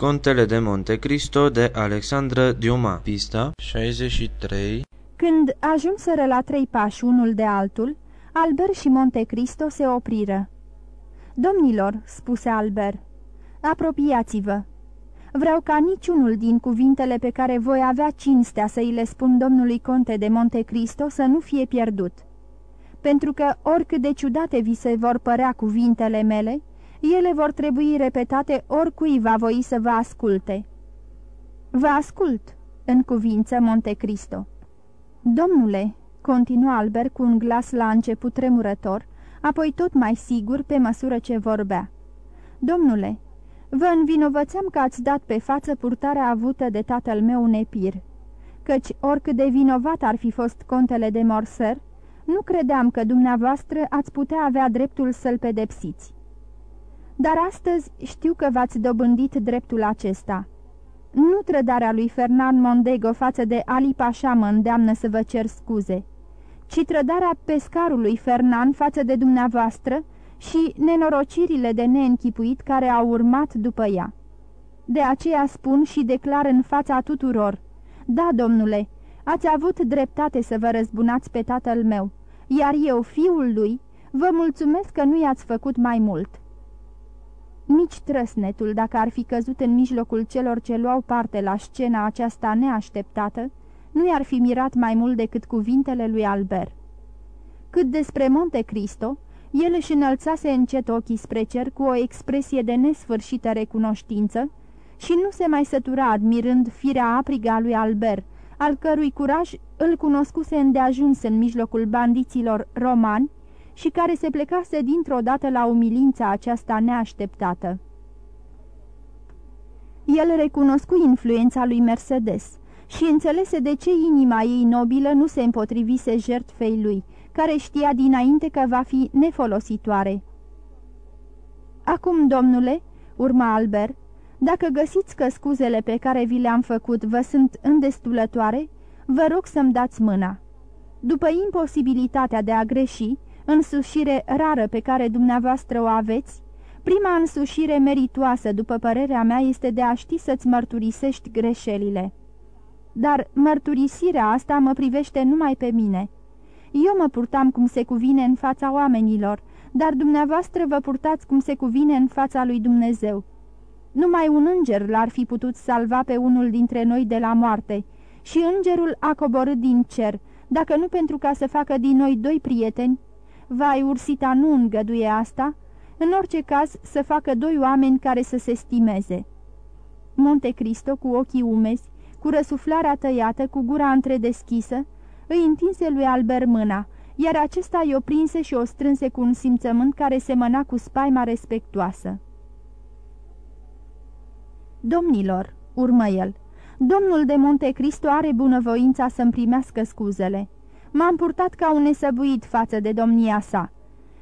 Contele de Monte Cristo de Alexandra Diuma Pista 63 Când ajunseră la trei pași unul de altul, Albert și Monte Cristo se opriră. Domnilor, spuse Albert, apropiați-vă. Vreau ca niciunul din cuvintele pe care voi avea cinstea să îi le spun domnului conte de Monte Cristo să nu fie pierdut. Pentru că, oricât de ciudate vi se vor părea cuvintele mele, ele vor trebui repetate oricui va voi să vă asculte. Vă ascult, în cuvință Monte Cristo. Domnule, continua Albert cu un glas la început tremurător, apoi tot mai sigur pe măsură ce vorbea. Domnule, vă învinovățeam că ați dat pe față purtarea avută de tatăl meu Nepir, căci oricât de vinovat ar fi fost contele de Morser, nu credeam că dumneavoastră ați putea avea dreptul să-l pedepsiți. Dar astăzi știu că v-ați dobândit dreptul acesta. Nu trădarea lui Fernand Mondego față de Ali Pașa mă îndeamnă să vă cer scuze, ci trădarea pescarului Fernand față de dumneavoastră și nenorocirile de neînchipuit care au urmat după ea. De aceea spun și declar în fața tuturor, da, domnule, ați avut dreptate să vă răzbunați pe tatăl meu, iar eu, fiul lui, vă mulțumesc că nu i-ați făcut mai mult. Nici trăsnetul, dacă ar fi căzut în mijlocul celor ce luau parte la scena aceasta neașteptată, nu i-ar fi mirat mai mult decât cuvintele lui Albert. Cât despre Monte Cristo, el își înălțase încet ochii spre cer cu o expresie de nesfârșită recunoștință și nu se mai sătura admirând firea aprigă a lui Albert, al cărui curaj îl cunoscuse îndeajuns în mijlocul bandiților romani și care se plecase dintr-o dată la umilința aceasta neașteptată. El recunoscu influența lui Mercedes și înțelese de ce inima ei nobilă nu se împotrivise jertfei lui, care știa dinainte că va fi nefolositoare. Acum, domnule, urma Albert, dacă găsiți că scuzele pe care vi le-am făcut vă sunt îndestulătoare, vă rog să-mi dați mâna. După imposibilitatea de a greși, însușire rară pe care dumneavoastră o aveți, prima însușire meritoasă, după părerea mea, este de a ști să-ți mărturisești greșelile. Dar mărturisirea asta mă privește numai pe mine. Eu mă purtam cum se cuvine în fața oamenilor, dar dumneavoastră vă purtați cum se cuvine în fața lui Dumnezeu. Numai un înger l-ar fi putut salva pe unul dintre noi de la moarte și îngerul a coborât din cer, dacă nu pentru ca să facă din noi doi prieteni, Vai, Ursita nu îngăduie asta, în orice caz să facă doi oameni care să se stimeze. Monte Cristo, cu ochii umezi, cu răsuflarea tăiată, cu gura întredeschisă, îi întinse lui Albert mâna, iar acesta i-o prinse și o strânse cu un simțământ care semăna cu spaima respectoasă. Domnilor, urmă el, domnul de Monte Cristo are bunăvoința să-mi primească scuzele. M-am purtat ca un nesăbuit față de domnia sa.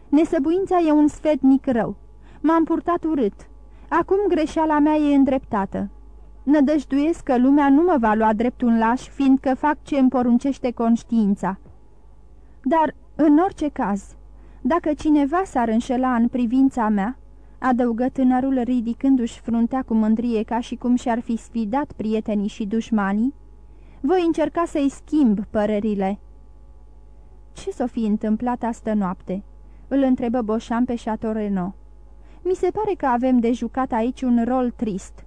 Nesăbuința e un sfetnic rău. M-am purtat urât. Acum greșeala mea e îndreptată. Nădăjduiesc că lumea nu mă va lua drept un laș, fiindcă fac ce îmi poruncește conștiința. Dar, în orice caz, dacă cineva s-ar înșela în privința mea, adăugă tânărul ridicându-și fruntea cu mândrie ca și cum și-ar fi sfidat prietenii și dușmanii, voi încerca să-i schimb părerile ce s-o fi întâmplat astă noapte?" îl întrebă Boșan pe Chateau Renaud. Mi se pare că avem de jucat aici un rol trist."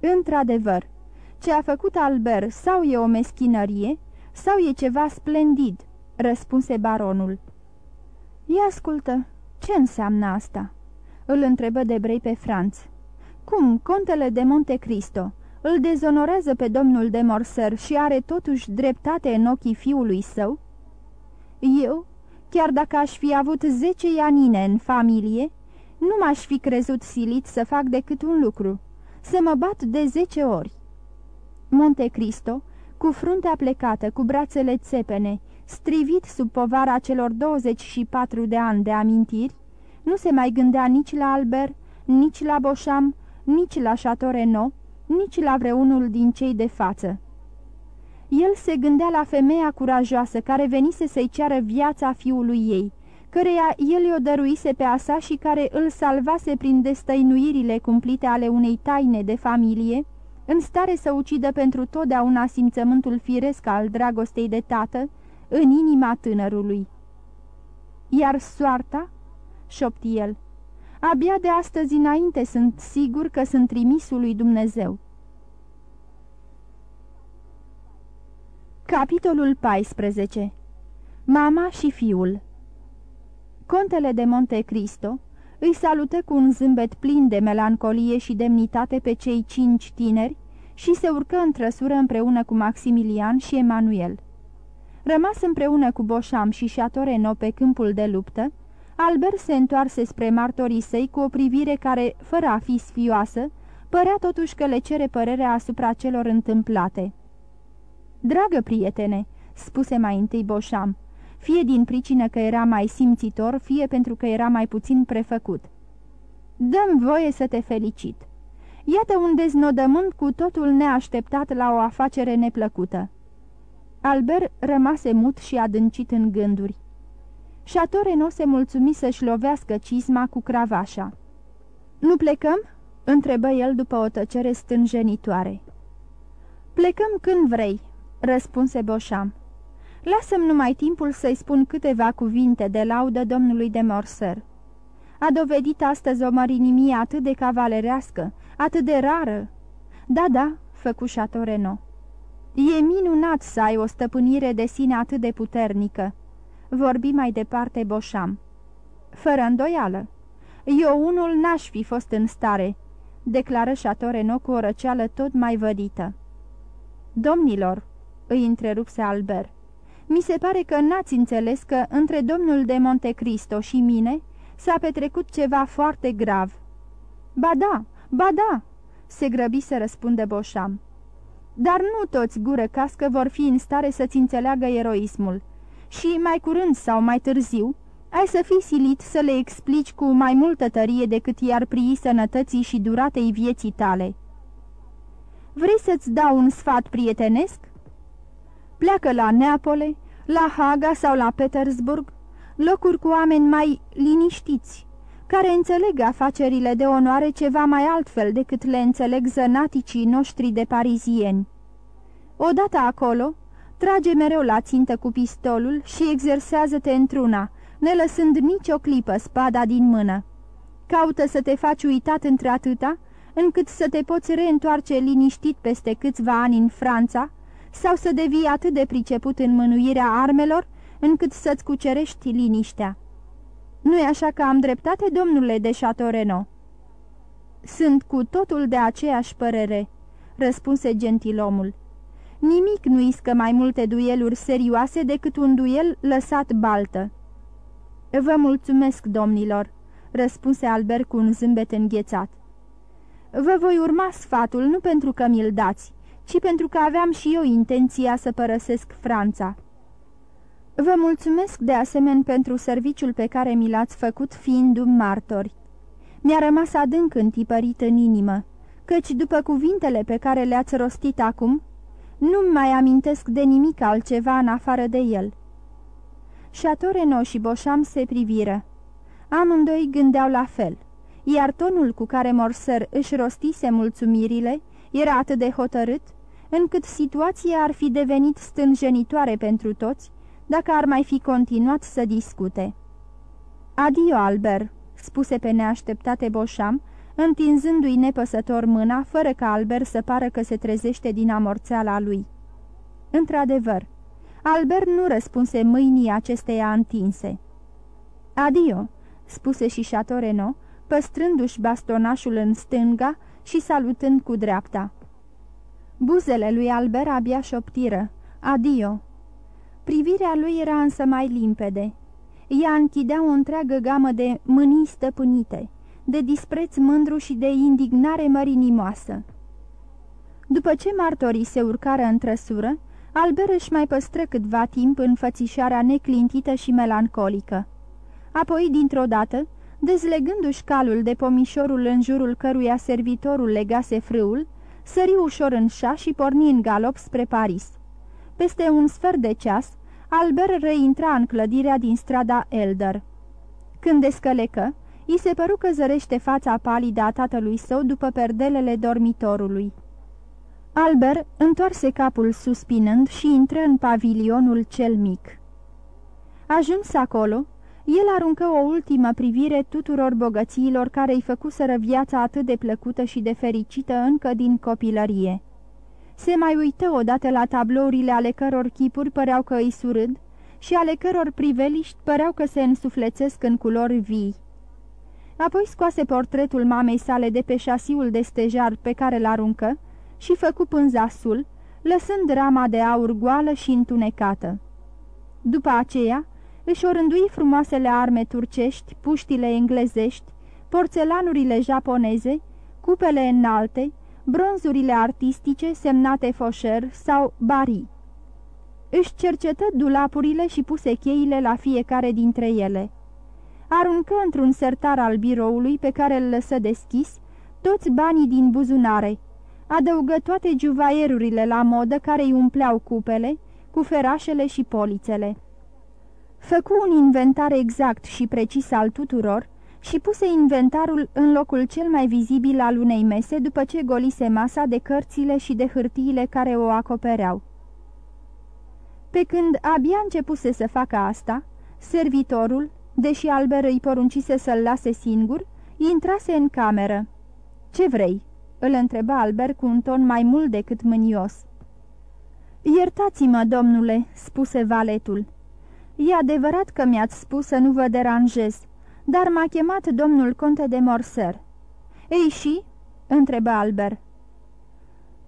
Într-adevăr, ce a făcut Albert sau e o meschinărie, sau e ceva splendid," răspunse baronul. Ia ascultă, ce înseamnă asta?" îl întrebă de brei pe Franț. Cum, contele de Monte Cristo îl dezonorează pe domnul de Morser și are totuși dreptate în ochii fiului său?" Eu, chiar dacă aș fi avut zece ianine în familie, nu m-aș fi crezut silit să fac decât un lucru, să mă bat de zece ori. Monte Cristo, cu fruntea plecată, cu brațele țepene, strivit sub povara celor 24 de ani de amintiri, nu se mai gândea nici la Albert, nici la Boșam, nici la Chateau Renaud, nici la vreunul din cei de față. El se gândea la femeia curajoasă care venise să-i ceară viața fiului ei, căreia el i-o dăruise pe asa și care îl salvase prin destăinuirile cumplite ale unei taine de familie, în stare să ucidă pentru totdeauna simțământul firesc al dragostei de tată în inima tânărului. Iar soarta, șopti el, abia de astăzi înainte sunt sigur că sunt trimisul lui Dumnezeu. Capitolul 14 Mama și fiul Contele de Monte Cristo îi salută cu un zâmbet plin de melancolie și demnitate pe cei cinci tineri și se urcă în trăsură împreună cu Maximilian și Emanuel. Rămas împreună cu Boșam și Chateau pe câmpul de luptă, Albert se întoarse spre martorii săi cu o privire care, fără a fi sfioasă, părea totuși că le cere părerea asupra celor întâmplate. Dragă prietene," spuse mai întâi Boșam, fie din pricină că era mai simțitor, fie pentru că era mai puțin prefăcut. Dăm voie să te felicit. Iată un deznodământ cu totul neașteptat la o afacere neplăcută. Albert rămase mut și adâncit în gânduri. Șatore nu se mulțumi să-și lovească cizma cu cravașa. Nu plecăm?" întrebă el după o tăcere stânjenitoare. Plecăm când vrei," răspunse Boșam. Lasă-mi numai timpul să-i spun câteva cuvinte de laudă domnului de Morser. A dovedit astăzi o mărinimie atât de cavalerească, atât de rară. Da, da, făcu Chateau E minunat să ai o stăpânire de sine atât de puternică. Vorbi mai departe Boșam. Fără îndoială. Eu unul n-aș fi fost în stare, declară Chateau cu o răceală tot mai vădită. Domnilor, îi întrerupse Albert, mi se pare că n-ați înțeles că între domnul de Montecristo și mine s-a petrecut ceva foarte grav. Ba da, ba da, se grăbi să răspunde Boșam. Dar nu toți gură cască vor fi în stare să-ți înțeleagă eroismul și mai curând sau mai târziu ai să fii silit să le explici cu mai multă tărie decât i-ar prii sănătății și duratei vieții tale. Vrei să-ți dau un sfat prietenesc? Pleacă la Neapole, la Haga sau la Petersburg, locuri cu oameni mai liniștiți, care înțeleg afacerile de onoare ceva mai altfel decât le înțeleg zănaticii noștri de parizieni. Odată acolo, trage mereu la țintă cu pistolul și exersează-te într-una, nelăsând nicio clipă spada din mână. Caută să te faci uitat între atâta, încât să te poți reîntoarce liniștit peste câțiva ani în Franța, sau să devii atât de priceput în mânuirea armelor, încât să-ți cucerești liniștea. Nu-i așa că am dreptate, domnule de Chateau Sunt cu totul de aceeași părere, răspunse gentilomul. Nimic nu iscă mai multe dueluri serioase decât un duel lăsat baltă. Vă mulțumesc, domnilor, răspunse Albert cu un zâmbet înghețat. Vă voi urma sfatul nu pentru că mi-l dați, ci pentru că aveam și eu intenția să părăsesc Franța. Vă mulțumesc de asemenea pentru serviciul pe care mi l-ați făcut fiindu-mi martori. Mi-a rămas adânc întipărit în inimă, căci după cuvintele pe care le-ați rostit acum, nu-mi mai amintesc de nimic altceva în afară de el. Chateau și Boșam se priviră. Amândoi gândeau la fel, iar tonul cu care Morser își rostise mulțumirile era atât de hotărât, încât situația ar fi devenit stânjenitoare pentru toți, dacă ar mai fi continuat să discute. Adio, Albert," spuse pe neașteptate Boșam, întinzându-i nepăsător mâna, fără ca Albert să pară că se trezește din amorțeala lui. Într-adevăr, Albert nu răspunse mâinii acesteia întinse. Adio," spuse și Chateau păstrându-și bastonașul în stânga și salutând cu dreapta. Buzele lui Albert abia șoptiră. Adio! Privirea lui era însă mai limpede. Ea închidea o întreagă gamă de mânii stăpânite, de dispreț mândru și de indignare mărinimoasă. După ce martorii se urcară în trăsură, Albert își mai păstră câtva timp în fățișarea neclintită și melancolică. Apoi, dintr-o dată, dezlegându-și calul de pomișorul în jurul căruia servitorul legase frâul, sări ușor în șa și porni în galop spre Paris. Peste un sfert de ceas, Albert reintra în clădirea din strada Elder. Când descălecă, i se păru că zărește fața palidă a tatălui său după perdelele dormitorului. Albert întoarse capul suspinând și intră în pavilionul cel mic. Ajuns acolo, el aruncă o ultimă privire tuturor bogățiilor care îi făcuseră viața atât de plăcută și de fericită încă din copilărie. Se mai uită odată la tablourile ale căror chipuri păreau că îi surâd și ale căror priveliști păreau că se însuflețesc în culori vii. Apoi scoase portretul mamei sale de pe șasiul de stejar pe care l-aruncă și făcu pânzasul, lăsând rama de aur goală și întunecată. După aceea, își orândui frumoasele arme turcești, puștile englezești, porțelanurile japoneze, cupele înalte, bronzurile artistice semnate Fosher sau Bari. Își cercetă dulapurile și puse cheile la fiecare dintre ele. Aruncă într-un sertar al biroului pe care îl lăsă deschis toți banii din buzunare, adăugă toate juvaierurile la modă care îi umpleau cupele, cu ferașele și polițele. Făcu un inventar exact și precis al tuturor și puse inventarul în locul cel mai vizibil al unei mese după ce golise masa de cărțile și de hârtiile care o acopereau. Pe când abia începuse să facă asta, servitorul, deși Albert îi poruncise să-l lase singur, intrase în cameră. Ce vrei?" îl întreba Albert cu un ton mai mult decât mânios. Iertați-mă, domnule," spuse valetul. E adevărat că mi-ați spus să nu vă deranjez, dar m-a chemat domnul conte de Morser." Ei și?" întrebă Albert.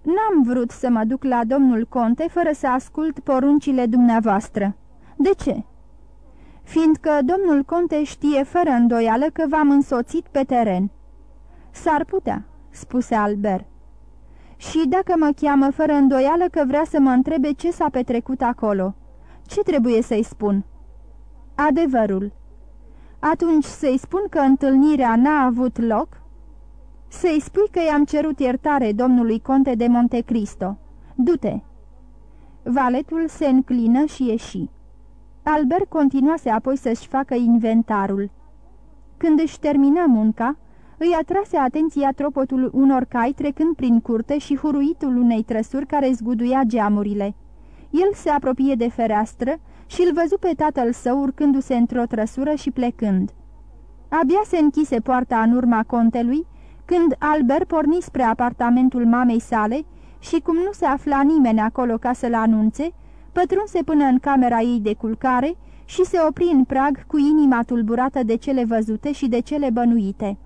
N-am vrut să mă duc la domnul conte fără să ascult poruncile dumneavoastră. De ce?" Fiindcă domnul conte știe fără îndoială că v-am însoțit pe teren." S-ar putea," spuse Albert. Și dacă mă cheamă fără îndoială că vrea să mă întrebe ce s-a petrecut acolo, ce trebuie să-i spun?" Adevărul." Atunci să-i spun că întâlnirea n-a avut loc?" Să-i spui că i-am cerut iertare domnului conte de Montecristo. Du-te!" Valetul se înclină și ieși. Albert continuase apoi să-și facă inventarul. Când își termină munca, îi atrase atenția tropotul unor cai trecând prin curte și huruitul unei trăsuri care zguduia geamurile. El se apropie de fereastră și îl văzu pe tatăl său urcându-se într-o trăsură și plecând. Abia se închise poarta în urma contelui, când Albert porni spre apartamentul mamei sale și cum nu se afla nimeni acolo ca să-l anunțe, pătrunse până în camera ei de culcare și se opri în prag cu inima tulburată de cele văzute și de cele bănuite.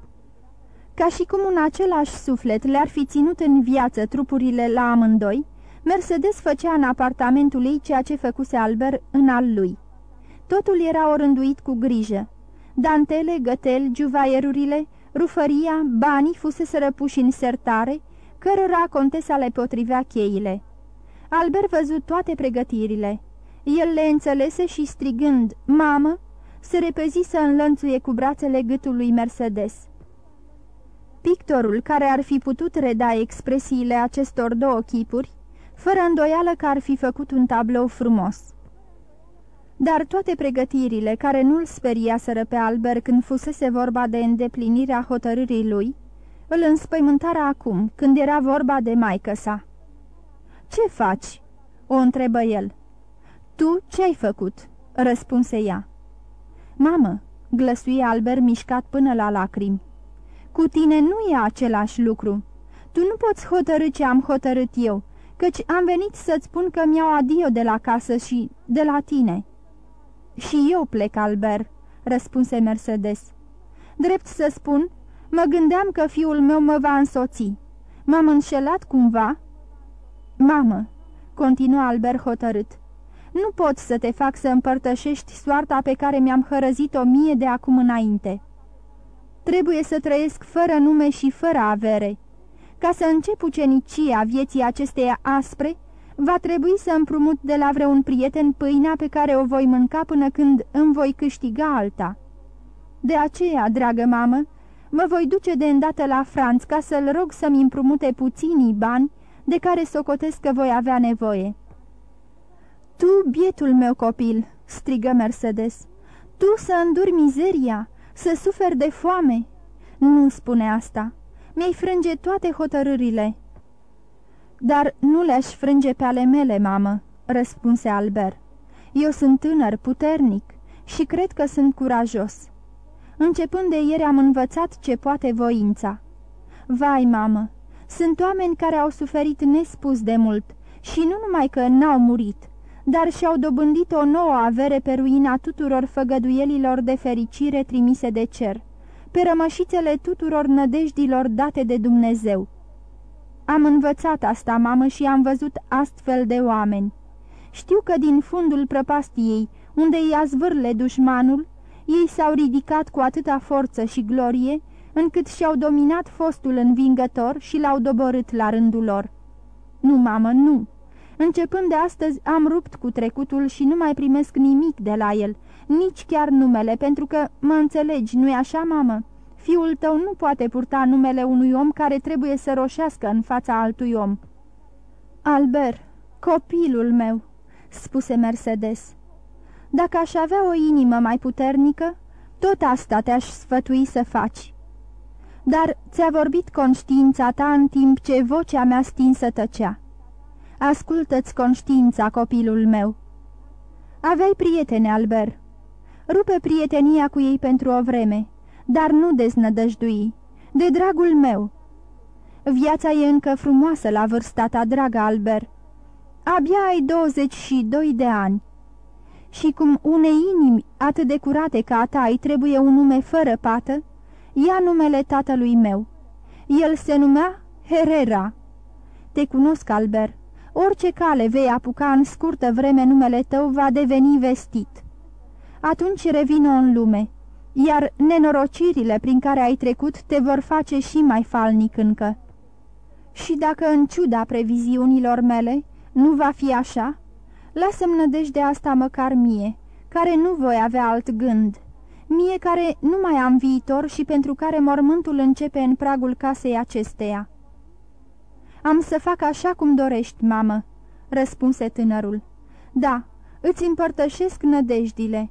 Ca și cum un același suflet le-ar fi ținut în viață trupurile la amândoi, Mercedes făcea în apartamentul ei ceea ce făcuse Albert în al lui. Totul era orânduit cu grijă. Dantele, gătel, juvaierurile, rufăria, banii fusese răpuși în sertare, cărora contesa le potrivea cheile. Albert văzut toate pregătirile. El le înțelese și strigând, mamă, se repezi să înlănțuie cu brațele gâtul lui Mercedes. Pictorul, care ar fi putut reda expresiile acestor două chipuri, fără îndoială că ar fi făcut un tablou frumos. Dar toate pregătirile care nu-l speriaseră pe Albert când fusese vorba de îndeplinirea hotărârii lui, îl înspăimântara acum, când era vorba de maică sa. Ce faci?" o întrebă el. Tu ce-ai făcut?" răspunse ea. Mamă," glăsuie Albert mișcat până la lacrimi. Cu tine nu e același lucru. Tu nu poți hotărâ ce am hotărât eu, căci am venit să-ți spun că mi-au adio de la casă și de la tine." Și eu plec, Albert," răspunse Mercedes. Drept să spun, mă gândeam că fiul meu mă va însoți. M-am înșelat cumva?" Mamă," continuă Albert hotărât, nu pot să te fac să împărtășești soarta pe care mi-am hărăzit-o mie de acum înainte. Trebuie să trăiesc fără nume și fără avere. Ca să încep ucenicia vieții acesteia aspre, va trebui să împrumut de la vreun prieten pâinea pe care o voi mânca până când îmi voi câștiga alta. De aceea, dragă mamă, mă voi duce de îndată la Franț ca să-l rog să-mi împrumute puținii bani de care socotesc că voi avea nevoie. Tu, bietul meu copil, strigă Mercedes, tu să înduri mizeria, Să sufer de foame? Nu spune asta. Mi-ai frânge toate hotărârile." Dar nu le-aș frânge pe ale mele, mamă," răspunse Albert. Eu sunt tânăr, puternic și cred că sunt curajos. Începând de ieri am învățat ce poate voința. Vai, mamă, sunt oameni care au suferit nespus de mult și nu numai că n-au murit, dar și-au dobândit o nouă avere pe ruina tuturor făgăduielilor de fericire trimise de cer, pe rămășițele tuturor nădejdilor date de Dumnezeu. Am învățat asta, mamă, și am văzut astfel de oameni. Știu că din fundul prăpastiei, unde i-a zvârle dușmanul, ei s-au ridicat cu atâta forță și glorie, încât și-au dominat fostul învingător și l-au doborât la rândul lor. Nu, mamă, nu! Începând de astăzi am rupt cu trecutul și nu mai primesc nimic de la el, nici chiar numele, pentru că, mă înțelegi, nu-i așa, mamă? Fiul tău nu poate purta numele unui om care trebuie să roșească în fața altui om." Albert, copilul meu," spuse Mercedes. Dacă aș avea o inimă mai puternică, tot asta te-aș sfătui să faci. Dar ți-a vorbit conștiința ta în timp ce vocea mea stinsă tăcea. Ascultă-ți conștiința, copilul meu. Aveai prietene, Albert. Rupe prietenia cu ei pentru o vreme, dar nu deznădăjdui. De dragul meu. Viața e încă frumoasă la vârsta ta, dragă Albert. Abia ai 22 de ani și cum unei inimi atât de curate ca a ta îi trebuie un nume fără pată, ia numele tatălui meu. El se numea Herrera. Te cunosc, Albert. Orice cale vei apuca în scurtă vreme numele tău va deveni vestit. Atunci revină în lume, iar nenorocirile prin care ai trecut te vor face și mai falnic încă. Și dacă în ciuda previziunilor mele nu va fi așa, Lasă-mi nădejdea asta măcar mie, care nu voi avea alt gând. Mie care nu mai am viitor și pentru care mormântul începe în pragul casei acesteia. Am să fac așa cum dorești, mamă," răspunse tânărul. Da, îți împărtășesc nădejdile.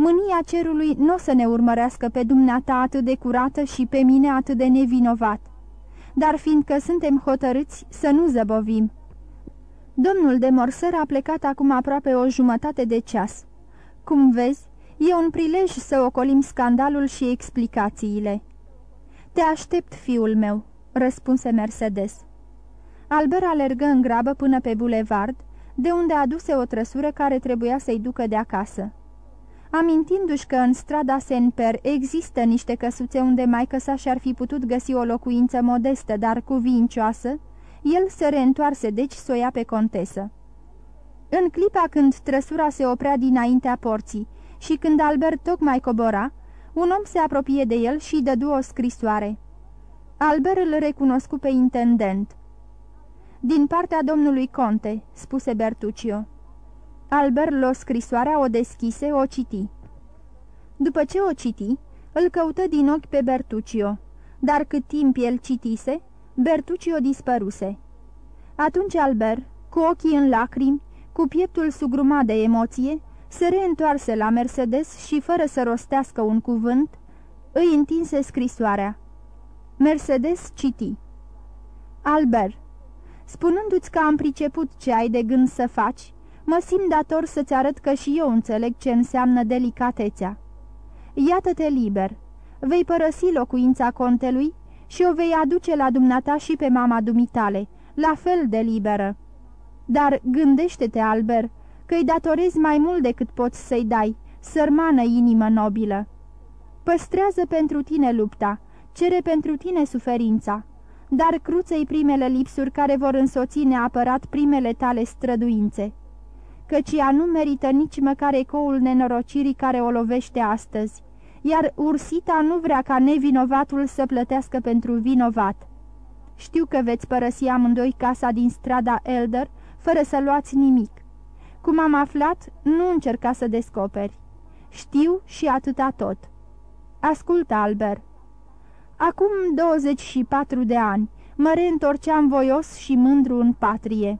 Mânia cerului nu o să ne urmărească pe dumneata atât de curată și pe mine atât de nevinovat. Dar fiindcă suntem hotărâți să nu zăbovim, Domnul de Morser a plecat acum aproape o jumătate de ceas. Cum vezi, e un prilej să ocolim scandalul și explicațiile. Te aștept, fiul meu," răspunse Mercedes. Albert alergă în grabă până pe bulevard, de unde aduse o trăsură care trebuia să-i ducă de acasă. Amintindu-și că în strada Saint-Per există niște căsuțe unde mai sa și-ar fi putut găsi o locuință modestă, dar cuvincioasă, el se reîntoarse deci să o ia pe contesă. În clipa când trăsura se oprea dinaintea porții și când Albert tocmai cobora, un om se apropie de el și dădu o scrisoare. Albert îl recunoscu pe intendent. Din partea domnului Conte," spuse Bertuccio. Albert luă scrisoarea, o deschise, o citi. După ce o citi, îl căută din ochi pe Bertuccio, dar cât timp el citise, Bertuccio dispăruse. Atunci Albert, cu ochii în lacrimi, cu pieptul sugrumat de emoție, se reîntoarse la Mercedes și, fără să rostească un cuvânt, îi întinse scrisoarea. Mercedes citi. Albert, spunându-ți că am priceput ce ai de gând să faci, mă simt dator să-ți arăt că și eu înțeleg ce înseamnă delicatețea. Iată-te liber. Vei părăsi locuința contelui și o vei aduce la dumneata și pe mama dumitale, la fel de liberă. Dar gândește-te, Albert, că-i datorezi mai mult decât poți să-i dai, sărmană inimă nobilă. Păstrează pentru tine lupta, cere pentru tine suferința, dar cruță-i primele lipsuri care vor însoți neapărat primele tale străduințe, căci ea nu merită nici măcar ecoul nenorocirii care o lovește astăzi iar ursita nu vrea ca nevinovatul să plătească pentru vinovat. Știu că veți părăsi amândoi casa din strada Elder, fără să luați nimic. Cum am aflat, nu încerca să descoperi. Știu și atâta tot. Ascultă, Albert. Acum 24 de ani mă reîntorceam voios și mândru în patrie.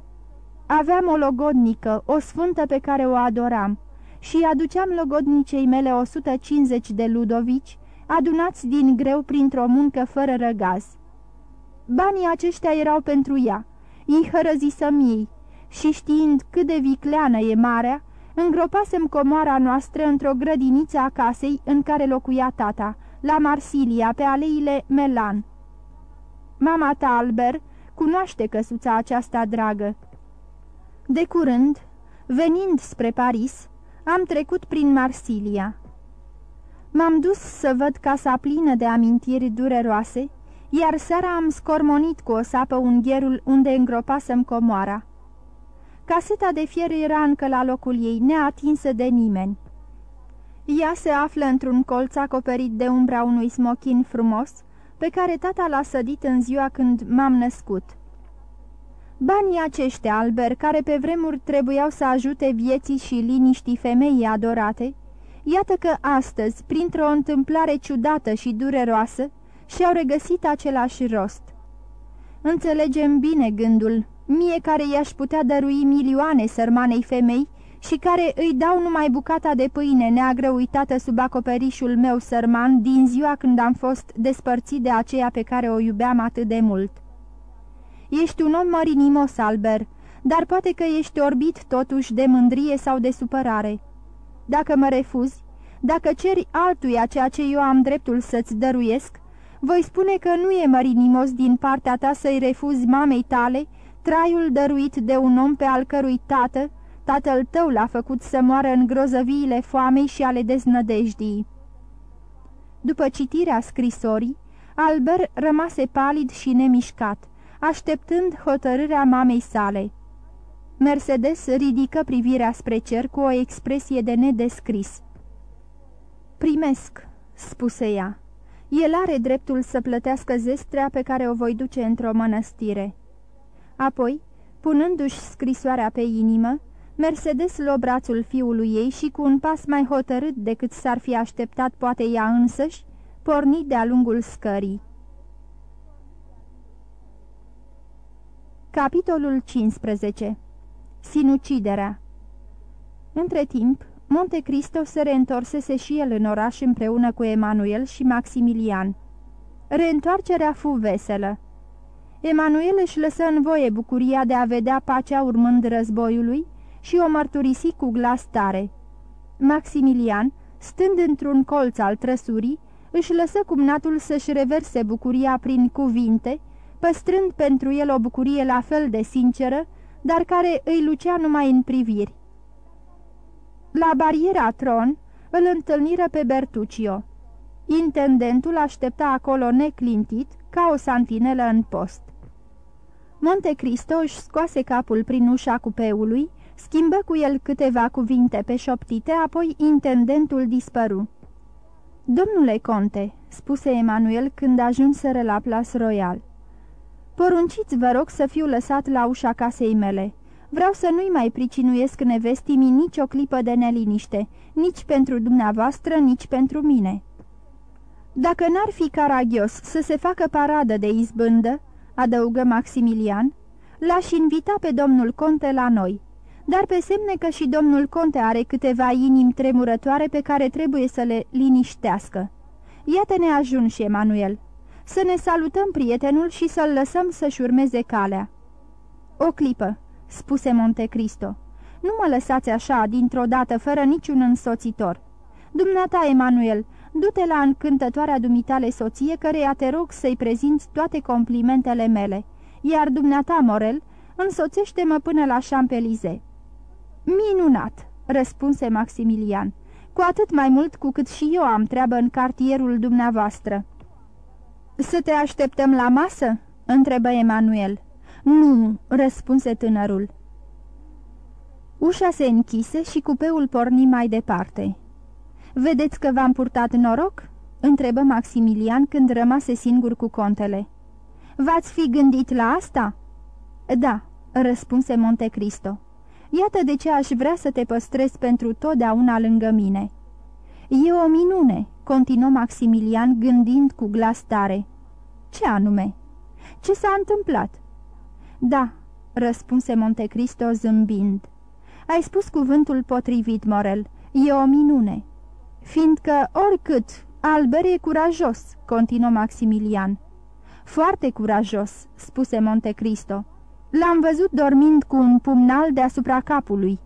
Aveam o logodnică, o sfântă pe care o adoram și aduceam logodnicei mele 150 de ludovici, adunați din greu printr-o muncă fără răgaz. Banii aceștia erau pentru ea, ei hărăzisă ei și știind cât de vicleană e marea, îngropasem comoara noastră într-o grădiniță a casei în care locuia tata, la Marsilia, pe aleile Melan. Mama ta, Albert, cunoaște căsuța aceasta dragă. De curând, venind spre Paris, am trecut prin Marsilia. M-am dus să văd casa plină de amintiri dureroase, iar seara am scormonit cu o sapă ungherul unde îngropasem comoara. Caseta de fier era încă la locul ei, neatinsă de nimeni. Ea se află într-un colț acoperit de umbra unui smochin frumos, pe care tata l-a sădit în ziua când m-am născut. Banii aceștia, Albert, care pe vremuri trebuiau să ajute vieții și liniștii femeii adorate, iată că astăzi, printr-o întâmplare ciudată și dureroasă, și-au regăsit același rost. Înțelegem bine gândul, mie care i-aș putea dărui milioane sărmanei femei și care îi dau numai bucata de pâine neagră uitată sub acoperișul meu sărman din ziua când am fost despărțit de aceea pe care o iubeam atât de mult. Ești un om mărinimos, Albert, dar poate că ești orbit totuși de mândrie sau de supărare. Dacă mă refuzi, dacă ceri altuia ceea ce eu am dreptul să-ți dăruiesc, voi spune că nu e mărinimos din partea ta să-i refuzi mamei tale traiul dăruit de un om pe al cărui tată, tatăl tău l-a făcut să moară în grozăviile foamei și ale deznădejdii. După citirea scrisorii, Albert rămase palid și nemișcat, așteptând hotărârea mamei sale. Mercedes ridică privirea spre cer cu o expresie de nedescris. Primesc," spuse ea. El are dreptul să plătească zestrea pe care o voi duce într-o mănăstire." Apoi, punându-și scrisoarea pe inimă, Mercedes luă brațul fiului ei și cu un pas mai hotărât decât s-ar fi așteptat poate ea însăși, porni de-a lungul scării. Capitolul 15 Sinuciderea Între timp, Monte Cristo se reîntorsese și el în oraș împreună cu Emanuel și Maximilian. Reîntoarcerea fu veselă. Emanuel își lăsă în voie bucuria de a vedea pacea urmând războiului și o mărturisi cu glas tare. Maximilian, stând într-un colț al trăsurii, își lăsă cumnatul să-și reverse bucuria prin cuvinte, păstrând pentru el o bucurie la fel de sinceră, dar care îi lucea numai în priviri. La bariera Tron îl întâlniră pe Bertuccio. Intendentul aștepta acolo neclintit, ca o santinelă în post. Monte Cristo își scoase capul prin ușa cupeului, schimbă cu el câteva cuvinte pe șoptite, apoi intendentul dispăru. Domnule conte," spuse Emanuel când ajunseră la Plas Royal, porunciți vă rog să fiu lăsat la ușa casei mele. Vreau să nu-i mai pricinuiesc nevestimii nici o clipă de neliniște, nici pentru dumneavoastră, nici pentru mine." Dacă n-ar fi caragios să se facă paradă de izbândă, adăugă Maximilian, l-aș invita pe domnul conte la noi, dar pe semne că și domnul conte are câteva inimi tremurătoare pe care trebuie să le liniștească. Iată-ne ajunși, Emanuel. Să ne salutăm prietenul și să-l lăsăm să-și urmeze calea. O clipă, spuse Monte Cristo. Nu mă lăsați așa, dintr-o dată, fără niciun însoțitor. Dumneata, Emanuel, du-te la încântătoarea dumitale soție, căreia te rog să-i prezinți toate complimentele mele, iar dumneata, Morel, însoțește-mă până la Champelize. Minunat, răspunse Maximilian, cu atât mai mult cu cât și eu am treabă în cartierul dumneavoastră. Să te așteptăm la masă?" întrebă Emanuel. Nu," răspunse tânărul. Ușa se închise și cupeul porni mai departe. Vedeți că v-am purtat noroc?" întrebă Maximilian când rămase singur cu contele. V-ați fi gândit la asta?" Da," răspunse Monte Cristo. Iată de ce aș vrea să te păstrez pentru totdeauna lângă mine." E o minune," continuă Maximilian gândind cu glas tare. Ce anume? Ce s-a întâmplat?" Da," răspunse Montecristo zâmbind. Ai spus cuvântul potrivit, Morel. E o minune. Fiindcă oricât, Albert e curajos, continuă Maximilian. Foarte curajos, spuse Monte Cristo. L-am văzut dormind cu un pumnal deasupra capului.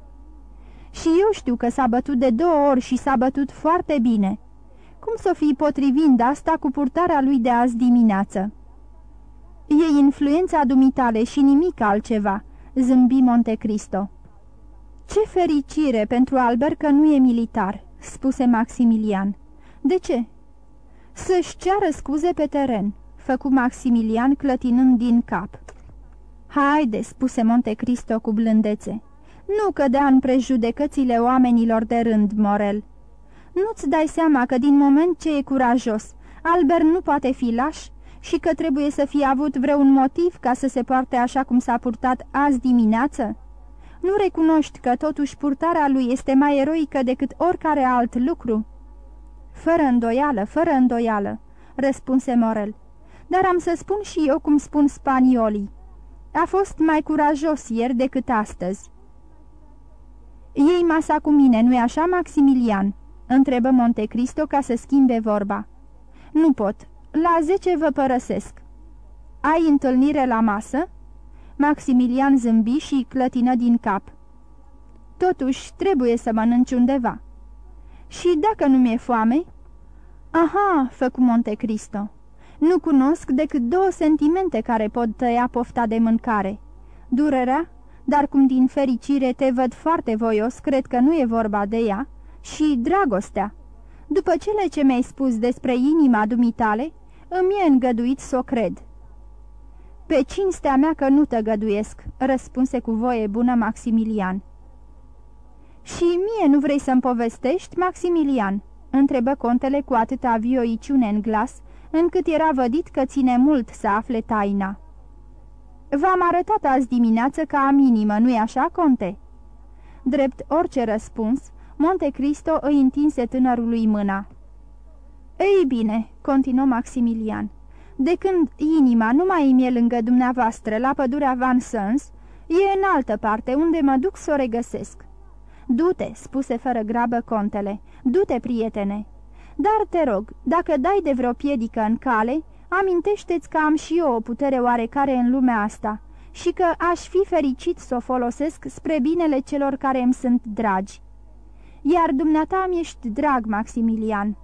Și eu știu că s-a bătut de două ori și s-a bătut foarte bine. Cum să fii potrivind asta cu purtarea lui de azi dimineață? E influența dumitale și nimic altceva, zâmbi Monte Cristo. Ce fericire pentru Albert că nu e militar, spuse Maximilian. De ce? Să-și ceară scuze pe teren, făcu Maximilian clătinând din cap. Haide, spuse Monte Cristo cu blândețe. Nu cădea în prejudecățile oamenilor de rând, Morel. Nu-ți dai seama că din moment ce e curajos, Albert nu poate fi laș și că trebuie să fie avut vreun motiv ca să se poarte așa cum s-a purtat azi dimineață? Nu recunoști că totuși purtarea lui este mai eroică decât oricare alt lucru?" Fără îndoială, fără îndoială," răspunse Morel. Dar am să spun și eu cum spun spaniolii. A fost mai curajos ieri decât astăzi." Ei masa cu mine, nu-i așa, Maximilian?" Întrebă Montecristo ca să schimbe vorba. Nu pot. La zece vă părăsesc." Ai întâlnire la masă?" Maximilian zâmbi și clătină din cap. Totuși, trebuie să mănânci undeva." Și dacă nu mi-e foame?" Aha," făcu Montecristo. Nu cunosc decât două sentimente care pot tăia pofta de mâncare. Durerea, dar cum din fericire te văd foarte voios, cred că nu e vorba de ea, și dragostea. După cele ce mi-ai spus despre inima dumitale, îmi e îngăduit să o cred." Pe cinstea mea că nu tăgăduiesc," răspunse cu voie bună Maximilian. Și mie nu vrei să-mi povestești, Maximilian?" întrebă contele cu atâta vioiciune în glas, încât era vădit că ține mult să afle taina. V-am arătat azi dimineață ca am inimă, nu-i așa, conte?" Drept orice răspuns, Monte Cristo îi întinse tânărului mâna. Ei bine," continuă Maximilian, de când inima nu mai îmi e lângă dumneavoastră la pădurea Van Sens, e în altă parte unde mă duc să o regăsesc." Du-te," spuse fără grabă contele, du-te, prietene." Dar te rog, dacă dai de vreo piedică în cale, amintește-ți că am și eu o putere oarecare în lumea asta și că aș fi fericit să o folosesc spre binele celor care îmi sunt dragi. Iar dumneata mi ești drag, Maximilian."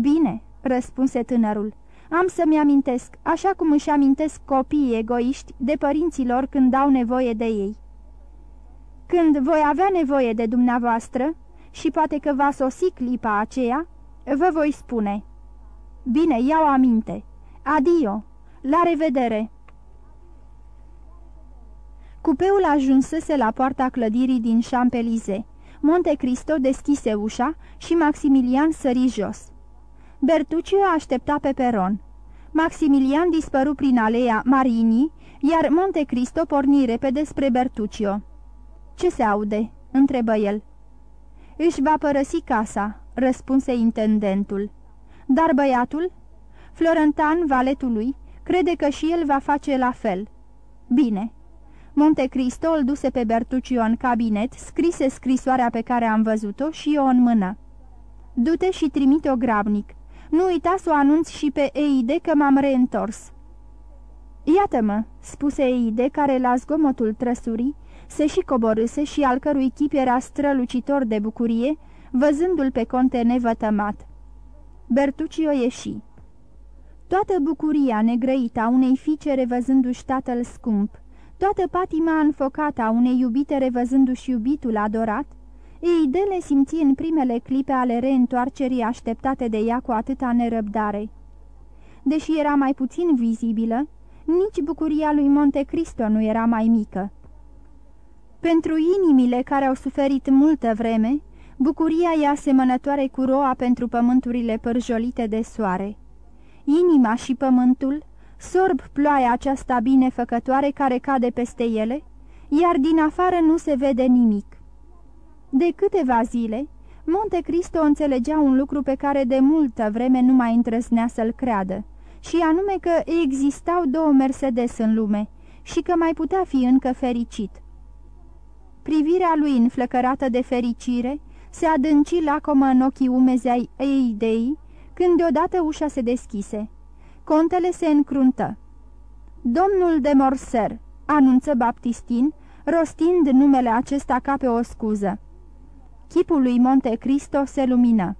Bine," răspunse tânărul, am să-mi amintesc, așa cum își amintesc copiii egoiști de părinților când au nevoie de ei. Când voi avea nevoie de dumneavoastră, și poate că va sosi clipa aceea, vă voi spune. Bine, iau aminte. Adio! La revedere! Cupeul ajunsese la poarta clădirii din Champelize. Monte Cristo deschise ușa și Maximilian sări jos. Bertuccio aștepta pe peron. Maximilian dispăru prin aleea Marini, iar Monte Cristo porni repede spre Bertuccio. Ce se aude?" întrebă el. Își va părăsi casa," răspunse intendentul. Dar băiatul? Florentan, valetul lui, crede că și el va face la fel. Bine. Monte Cristo îl duse pe Bertuccio în cabinet, scrise scrisoarea pe care am văzut-o și o în mână. Du-te și trimite-o grabnic. Nu uita să o anunț și pe Eide că m-am reîntors." Iată-mă," spuse Eide, care la zgomotul trăsurii se și coborâse și al cărui chip era strălucitor de bucurie, văzându-l pe conte nevătămat. Bertuccio ieși. Toată bucuria negrăită a unei fiice revăzându-și tatăl scump, toată patima înfocată a unei iubite revăzându-și iubitul adorat, ei de le simți în primele clipe ale reîntoarcerii așteptate de ea cu atâta nerăbdare. Deși era mai puțin vizibilă, nici bucuria lui Monte Cristo nu era mai mică. Pentru inimile care au suferit multă vreme, bucuria e asemănătoare cu roa pentru pământurile părjolite de soare. Inima și pământul sorb ploaia aceasta binefăcătoare care cade peste ele, iar din afară nu se vede nimic. De câteva zile, Monte Cristo înțelegea un lucru pe care de multă vreme nu mai întrăznea să-l creadă, și anume că existau două Mercedes în lume și că mai putea fi încă fericit. Privirea lui înflăcărată de fericire se adânci lacomă în ochii umezi ai Eidei, când deodată ușa se deschise. Contele se încruntă. Domnul de Morser, anunță Baptistin, rostind numele acesta ca pe o scuză. Chipul lui Monte Cristo se lumină.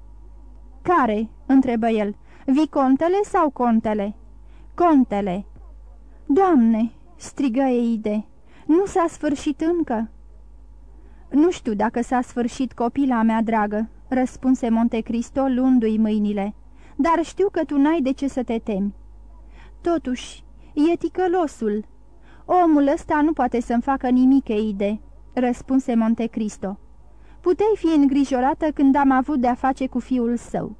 Care?" întrebă el. Vicontele sau contele?" Contele." Doamne!" strigă Eide. Nu s-a sfârșit încă?" Nu știu dacă s-a sfârșit copila mea dragă," răspunse Monte Cristo luându-i mâinile, dar știu că tu n-ai de ce să te temi." Totuși, e ticălosul." Omul ăsta nu poate să-mi facă nimic, Eide," răspunse Monte Cristo. Puteai fi îngrijorată când am avut de-a face cu fiul său."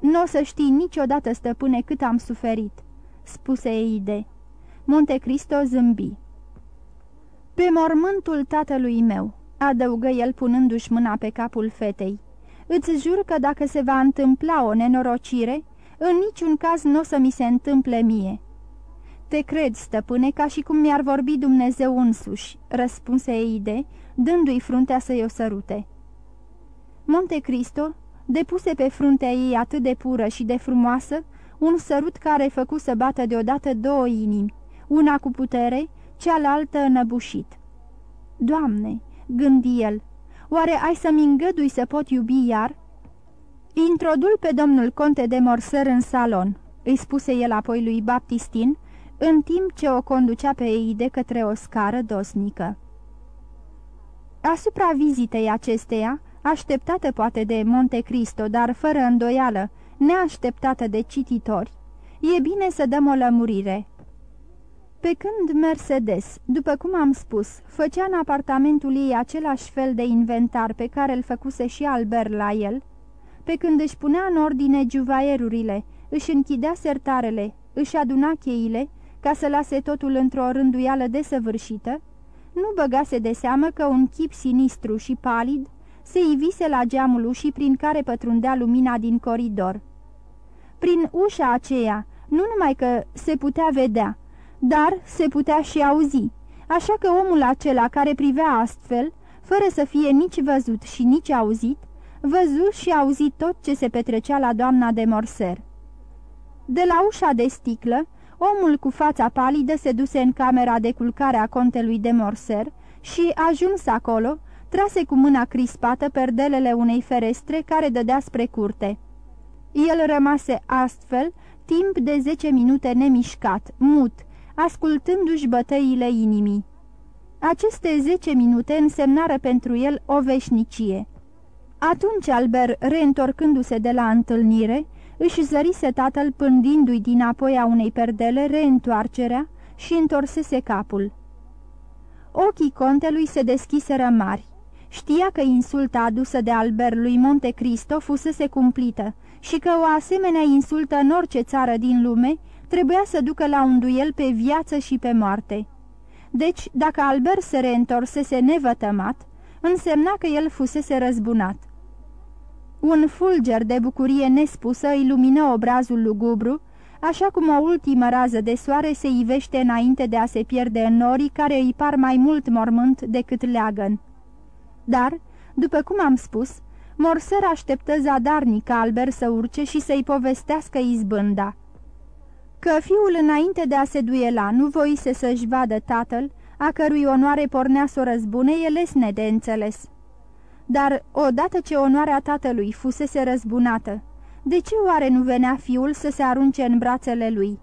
Nu o să știi niciodată, stăpâne, cât am suferit," spuse Eide. Monte Cristo zâmbi. Pe mormântul tatălui meu," adăugă el punându-și mâna pe capul fetei, îți jur că dacă se va întâmpla o nenorocire, în niciun caz nu o să mi se întâmple mie." Te cred, stăpâne, ca și cum mi-ar vorbi Dumnezeu însuși," răspunse Eide, dându-i fruntea să-i o sărute. Monte Cristo depuse pe fruntea ei atât de pură și de frumoasă un sărut care făcu să bată deodată două inimi, una cu putere, cealaltă înăbușit. Doamne, gândi el, oare ai să-mi îngădui să pot iubi iar? Introdul pe domnul conte de Morser în salon, îi spuse el apoi lui Baptistin, în timp ce o conducea pe ei de către o scară dosnică. Asupra vizitei acesteia, așteptată poate de Monte Cristo, dar fără îndoială, neașteptată de cititori, e bine să dăm o lămurire. Pe când Mercedes, după cum am spus, făcea în apartamentul ei același fel de inventar pe care îl făcuse și Albert la el, pe când își punea în ordine juvaierurile, își închidea sertarele, își aduna cheile, ca să lase totul într-o rânduială desăvârșită, nu băgase de seamă că un chip sinistru și palid se ivise la geamul ușii prin care pătrundea lumina din coridor. Prin ușa aceea, nu numai că se putea vedea, dar se putea și auzi, așa că omul acela care privea astfel, fără să fie nici văzut și nici auzit, văzut și auzit tot ce se petrecea la doamna de Morser. De la ușa de sticlă, omul cu fața palidă se duse în camera de culcare a contelui de Morser și, ajuns acolo, trase cu mâna crispată perdelele unei ferestre care dădea spre curte. El rămase astfel timp de zece minute nemișcat, mut, ascultându-și bătăile inimii. Aceste zece minute însemnară pentru el o veșnicie. Atunci Albert, reîntorcându-se de la întâlnire, își zărise tatăl pândindu-i din apoi a unei perdele reîntoarcerea și întorsese capul. Ochii contelui se deschiseră mari. Știa că insulta adusă de Albert lui Monte Cristo fusese cumplită și că o asemenea insultă în orice țară din lume trebuia să ducă la un duel pe viață și pe moarte. Deci, dacă Albert se reîntorsese nevătămat, însemna că el fusese răzbunat. Un fulger de bucurie nespusă ilumină obrazul lugubru, așa cum o ultimă rază de soare se ivește înainte de a se pierde în norii care îi par mai mult mormânt decât leagăn. Dar, după cum am spus, Morser așteptă zadarnic ca Albert să urce și să-i povestească izbânda. Că fiul înainte de a se duela nu voise să-și vadă tatăl, a cărui onoare pornea să o răzbune, e lesne de înțeles. Dar, odată ce onoarea tatălui fusese răzbunată, de ce oare nu venea fiul să se arunce în brațele lui?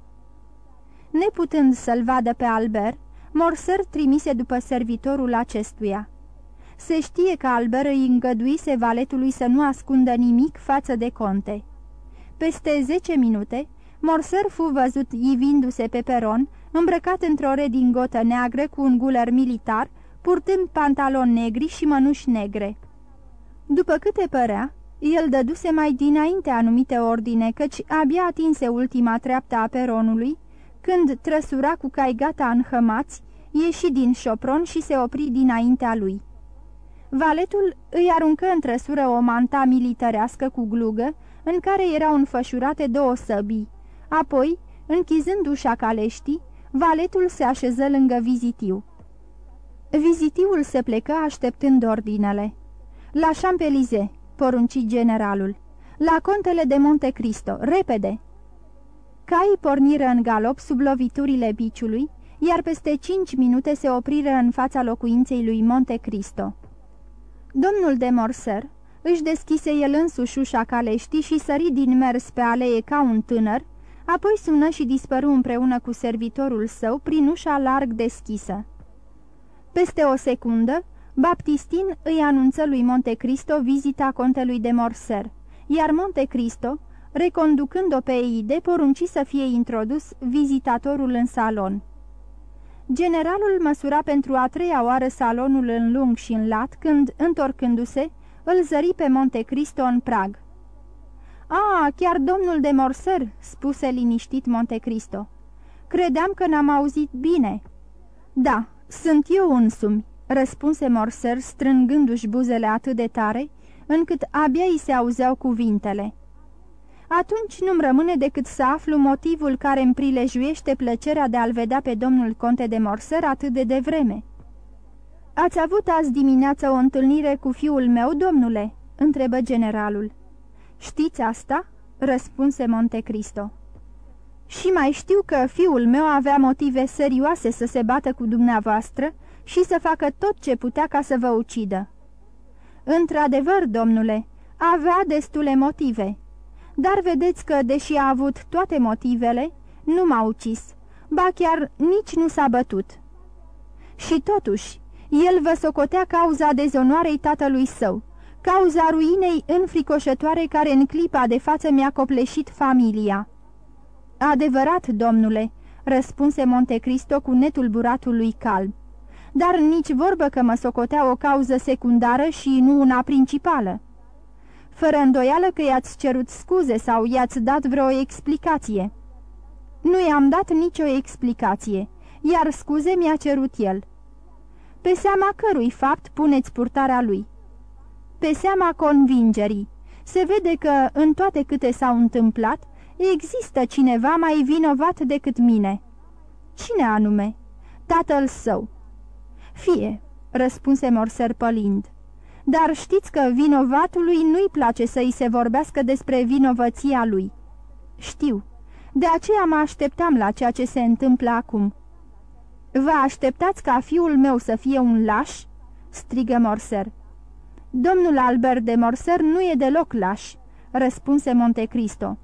Neputând să-l vadă pe Albert, Morser trimise după servitorul acestuia. Se știe că Albert îi îngăduise valetului să nu ascundă nimic față de conte. Peste zece minute, Morser fu văzut ivindu-se pe peron, îmbrăcat într-o redingotă neagră cu un guler militar, purtând pantaloni negri și mănuși negre. După câte părea, el dăduse mai dinainte anumite ordine, căci abia atinse ultima treaptă a peronului, când trăsura cu cai gata înhămați, ieși din șopron și se opri dinaintea lui. Valetul îi aruncă în trăsură o manta militarească cu glugă, în care erau înfășurate două săbii. Apoi, închizând ușa caleștii, valetul se așeză lângă vizitiu. Vizitiul se plecă așteptând ordinele. La Champelize, porunci generalul. La contele de Monte Cristo, repede!" Caii porniră în galop sub loviturile biciului, iar peste cinci minute se opriră în fața locuinței lui Monte Cristo. Domnul de Morser își deschise el însuși ușa caleștii și sări din mers pe alee ca un tânăr, apoi sună și dispăru împreună cu servitorul său prin ușa larg deschisă. Peste o secundă, Baptistin îi anunță lui Monte Cristo vizita contelui de Morser, iar Monte Cristo, reconducând-o pe Eide, porunci să fie introdus vizitatorul în salon. Generalul măsura pentru a treia oară salonul în lung și în lat, când, întorcându-se, îl zări pe Monte Cristo în prag. A, chiar domnul de Morser," spuse liniștit Monte Cristo. Credeam că n-am auzit bine." Da, sunt eu însumi," răspunse Morser strângându-și buzele atât de tare, încât abia îi se auzeau cuvintele. Atunci nu-mi rămâne decât să aflu motivul care îmi prilejuiește plăcerea de a-l vedea pe domnul conte de Morser atât de devreme." Ați avut azi dimineață o întâlnire cu fiul meu, domnule?" întrebă generalul. Știți asta?" răspunse Monte Cristo. Și mai știu că fiul meu avea motive serioase să se bată cu dumneavoastră și să facă tot ce putea ca să vă ucidă." Într-adevăr, domnule, avea destule motive. Dar vedeți că, deși a avut toate motivele, nu m-a ucis, ba chiar nici nu s-a bătut. Și totuși, el vă socotea cauza dezonoarei tatălui său, cauza ruinei înfricoșătoare care în clipa de față mi-a copleșit familia. Adevărat, domnule, răspunse Montecristo cu netulburatul lui calm, dar nici vorbă că mă socotea o cauză secundară și nu una principală. Fără îndoială că i-ați cerut scuze sau i-ați dat vreo explicație. Nu i-am dat nicio explicație, iar scuze mi-a cerut el. Pe seama cărui fapt puneți purtarea lui? Pe seama convingerii. Se vede că, în toate câte s-au întâmplat, există cineva mai vinovat decât mine. Cine anume? Tatăl său. Fie, răspunse Morser pălind. Dar știți că vinovatului nu-i place să-i se vorbească despre vinovăția lui. Știu. De aceea mă așteptam la ceea ce se întâmplă acum. Vă așteptați ca fiul meu să fie un laș?" strigă Morser. Domnul Albert de Morser nu e deloc laș," răspunse Montecristo.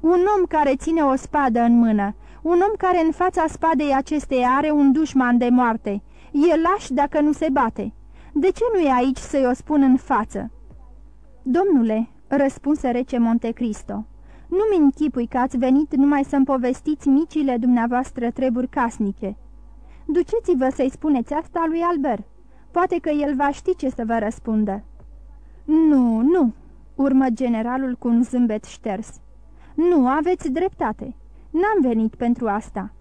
Un om care ține o spadă în mână, un om care în fața spadei acesteia are un dușman de moarte, e laș dacă nu se bate. De ce nu e aici să-i o spun în față?" Domnule," răspunse rece Montecristo, nu-mi închipui că ați venit numai să-mi povestiți micile dumneavoastră treburi casnice. Duceți-vă să-i spuneți asta lui Albert. Poate că el va ști ce să vă răspundă." Nu, nu," urmă generalul cu un zâmbet șters. Nu, aveți dreptate. N-am venit pentru asta."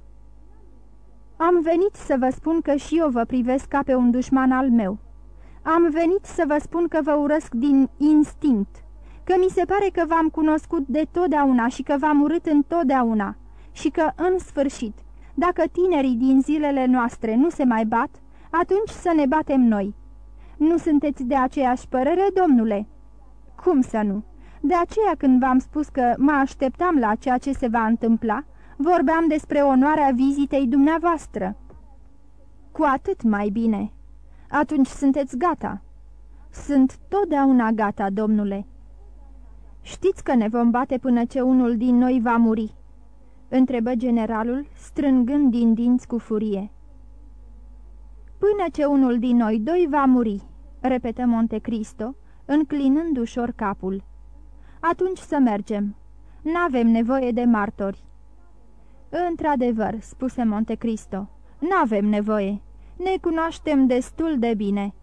Am venit să vă spun că și eu vă privesc ca pe un dușman al meu. Am venit să vă spun că vă urăsc din instinct, că mi se pare că v-am cunoscut de totdeauna și că v-am urât întotdeauna și că, în sfârșit, dacă tinerii din zilele noastre nu se mai bat, atunci să ne batem noi. Nu sunteți de aceeași părere, domnule?" Cum să nu? De aceea când v-am spus că mă așteptam la ceea ce se va întâmpla, vorbeam despre onoarea vizitei dumneavoastră." Cu atât mai bine. Atunci sunteți gata." Sunt totdeauna gata, domnule." Știți că ne vom bate până ce unul din noi va muri?" întrebă generalul, strângând din dinți cu furie. Până ce unul din noi doi va muri," repetă Montecristo, înclinând ușor capul. Atunci să mergem. N-avem nevoie de martori." Într-adevăr," spuse Montecristo, n-avem nevoie. Ne cunoaștem destul de bine."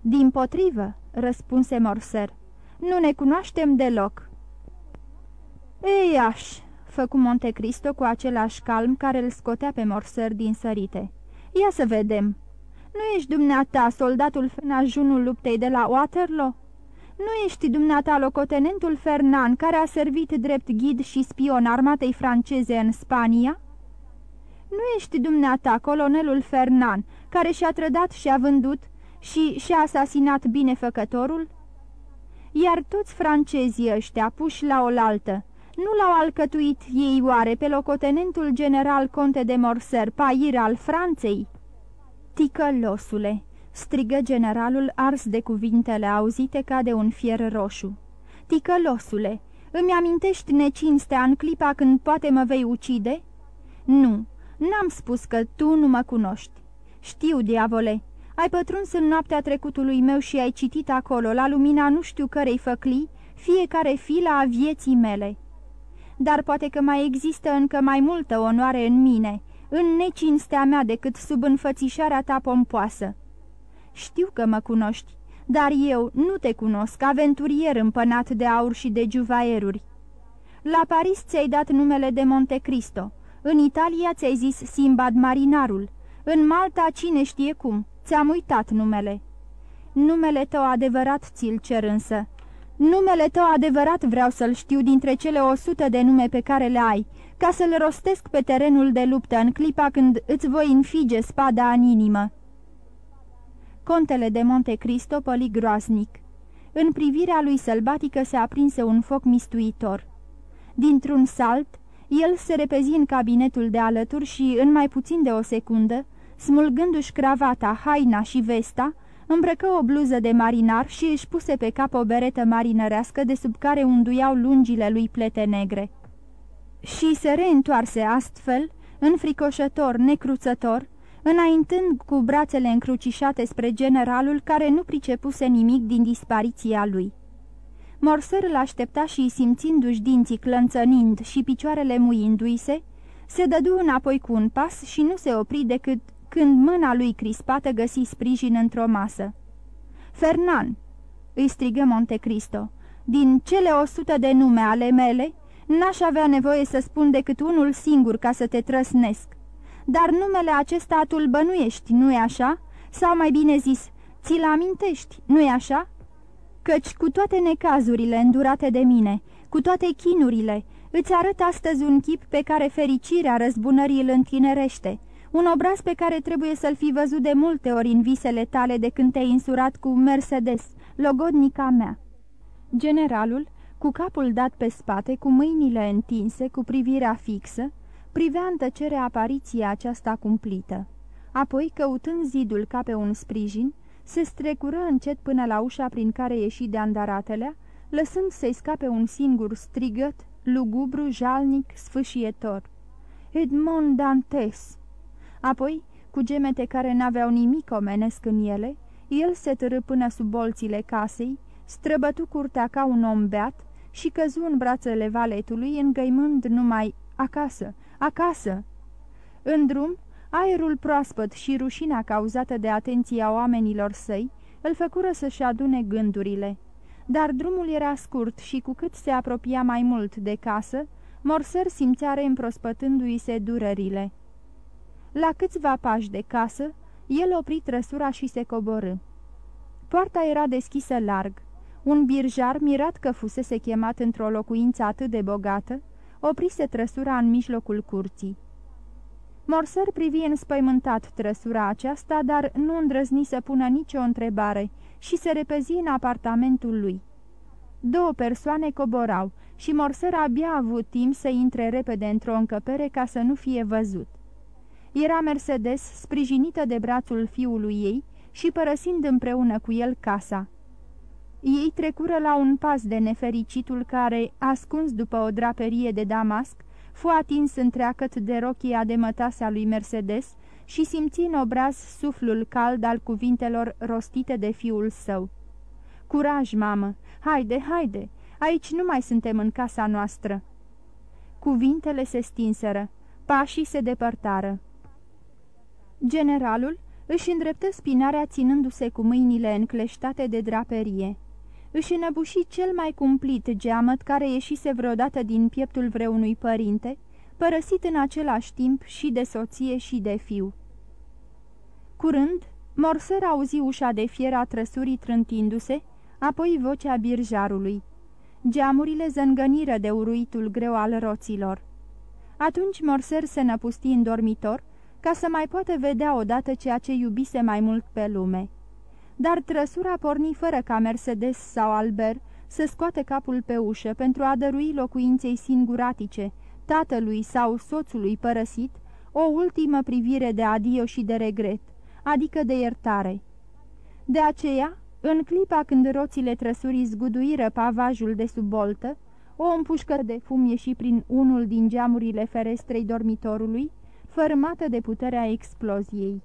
Din potrivă," răspunse Morser, nu ne cunoaștem deloc." Ei, aș!" făcu Montecristo cu același calm care îl scotea pe Morser din sărite. Ia să vedem." Nu ești dumneata soldatul în ajunul luptei de la Waterloo?" Nu ești dumneata locotenentul Fernan, care a servit drept ghid și spion armatei franceze în Spania?" Nu ești dumneata colonelul Fernan, care și-a trădat și-a vândut și și-a asasinat binefăcătorul?" iar toți francezii ăștia puși la oaltă, nu l-au alcătuit ei oare pe locotenentul general conte de Morser, pair al Franței? Ticălosule, strigă generalul ars de cuvintele auzite ca de un fier roșu. Ticălosule, îmi amintești necinstea în clipa când poate mă vei ucide? Nu, n-am spus că tu nu mă cunoști. Știu, diavole, ai pătruns în noaptea trecutului meu și ai citit acolo, la lumina nu știu cărei făclii, fiecare fila a vieții mele. Dar poate că mai există încă mai multă onoare în mine, în necinstea mea decât sub înfățișarea ta pompoasă. Știu că mă cunoști, dar eu nu te cunosc, aventurier împănat de aur și de juvaieruri. La Paris ți-ai dat numele de Monte Cristo, în Italia ți-ai zis Simbad Marinarul, în Malta cine știe cum, ți-am uitat numele. Numele tău adevărat ți-l cer însă. Numele tău adevărat vreau să-l știu dintre cele o sută de nume pe care le ai, ca să-l rostesc pe terenul de luptă în clipa când îți voi înfige spada în inimă. Contele de Monte Cristo păli groaznic. În privirea lui sălbatică se aprinse un foc mistuitor. Dintr-un salt, el se repezi în cabinetul de alături și, în mai puțin de o secundă, smulgându-și cravata, haina și vesta, îmbrăcă o bluză de marinar și își puse pe cap o beretă marinărească de sub care unduiau lungile lui plete negre. Și se reîntoarse astfel, înfricoșător, necruțător, înaintând cu brațele încrucișate spre generalul care nu pricepuse nimic din dispariția lui. Morser îl aștepta și, simțindu-și dinții clănțănind și picioarele muindu-i se, se dădu înapoi cu un pas și nu se opri decât când mâna lui crispată găsi sprijin într-o masă. Fernan!" îi strigă Montecristo. Din cele o sută de nume ale mele, n-aș avea nevoie să spun decât unul singur ca să te trăsnesc. Dar numele acesta tu-l bănuiești, nu-i așa? Sau mai bine zis, ți-l amintești, nu-i așa? Căci cu toate necazurile îndurate de mine, cu toate chinurile, îți arăt astăzi un chip pe care fericirea răzbunării îl întinerește, un obraz pe care trebuie să-l fi văzut de multe ori în visele tale de când te-ai insurat cu Mercedes, logodnica mea. Generalul, cu capul dat pe spate, cu mâinile întinse, cu privirea fixă, privea în tăcere apariția aceasta cumplită. Apoi, căutând zidul ca pe un sprijin, se strecură încet până la ușa prin care ieși de andaratelea, lăsând să-i scape un singur strigăt, lugubru, jalnic, sfâșietor. Edmond Dantes! Apoi, cu gemete care n-aveau nimic omenesc în ele, el se târâ până sub bolțile casei, străbătu curtea ca un om beat și căzu în brațele valetului, îngăimând numai acasă, acasă. În drum, aerul proaspăt și rușina cauzată de atenția oamenilor săi îl făcură să-și adune gândurile. Dar drumul era scurt și cu cât se apropia mai mult de casă, Morser simțea reîmprospătându-i se durerile. La câțiva pași de casă, el opri trăsura și se coborâ. Poarta era deschisă larg. Un birjar, mirat că fusese chemat într-o locuință atât de bogată, oprise trăsura în mijlocul curții. Morser privi înspăimântat trăsura aceasta, dar nu îndrăzni să pună nicio întrebare și se repezi în apartamentul lui. Două persoane coborau și Morser abia a avut timp să intre repede într-o încăpere ca să nu fie văzut. Era Mercedes, sprijinită de brațul fiului ei și părăsind împreună cu el casa. Ei trecură la un pas de nefericitul care, ascuns după o draperie de damasc, fu atins întreacăt de rochia de mătasea lui Mercedes și simți în obraz suflul cald al cuvintelor rostite de fiul său. Curaj, mamă! Haide, haide! Aici nu mai suntem în casa noastră!" Cuvintele se stinseră, pașii se depărtară. Generalul își îndreptă spinarea ținându-se cu mâinile încleștate de draperie. Își înăbuși cel mai cumplit geamăt care ieșise vreodată din pieptul vreunui părinte, părăsit în același timp și de soție și de fiu. Curând, Morser auzi ușa de fier a trăsurii trântindu-se, apoi vocea birjarului. Geamurile zângăniră de uruitul greu al roților. Atunci Morser se năpusti în dormitor, ca să mai poată vedea odată ceea ce iubise mai mult pe lume. Dar trăsura porni fără ca Mercedes sau Albert să scoate capul pe ușă pentru a dărui locuinței singuratice, tatălui sau soțului părăsit, o ultimă privire de adio și de regret, adică de iertare. De aceea, în clipa când roțile trăsurii zguduiră pavajul de sub boltă, o împușcă de fum ieși prin unul din geamurile ferestrei dormitorului, fărmată de puterea exploziei.